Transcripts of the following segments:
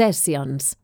Sessions.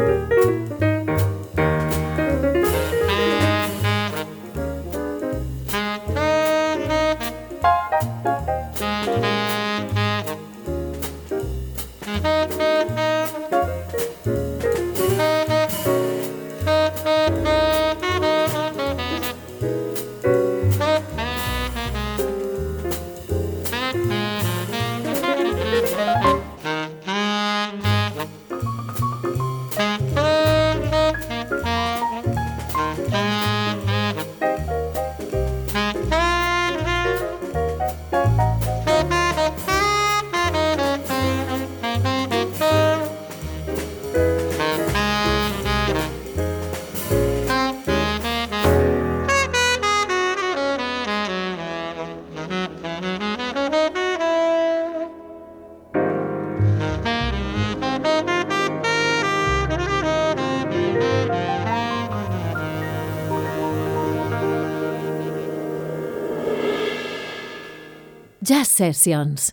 Bye. Sessions.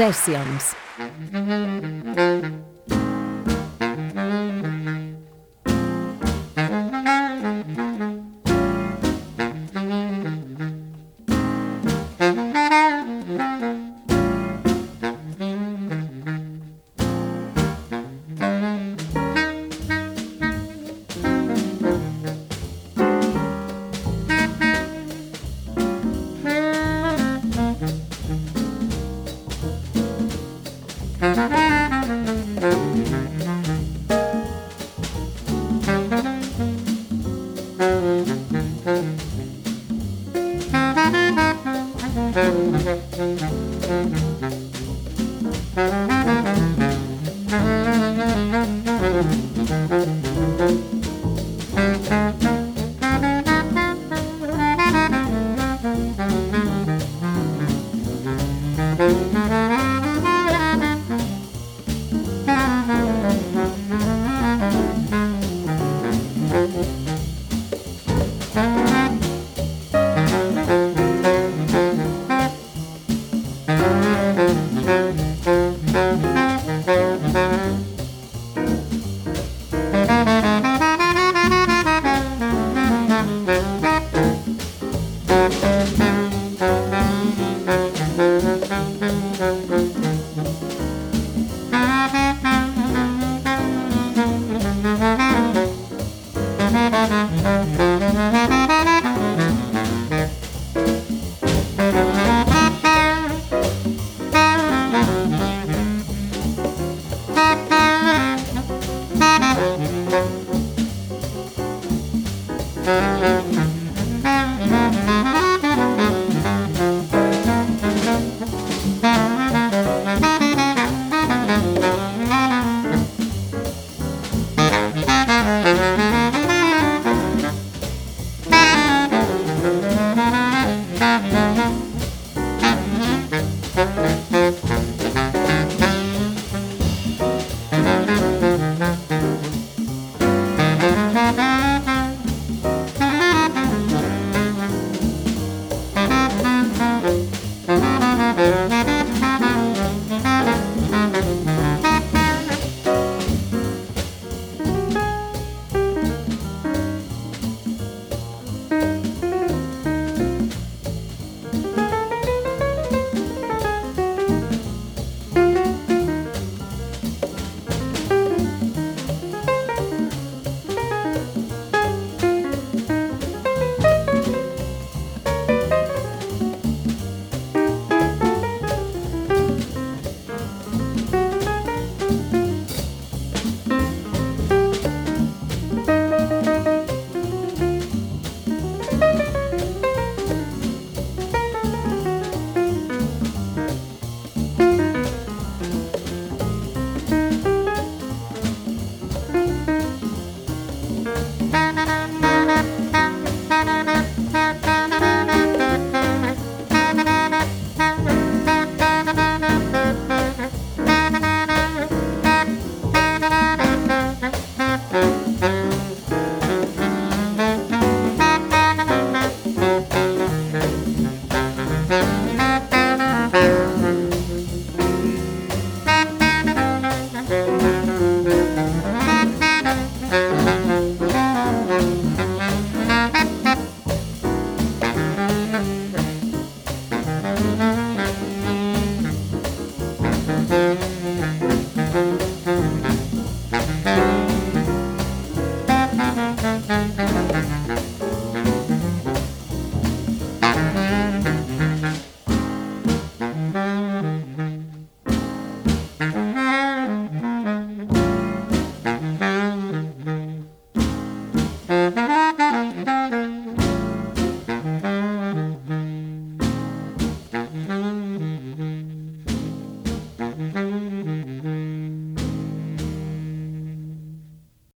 Sessions.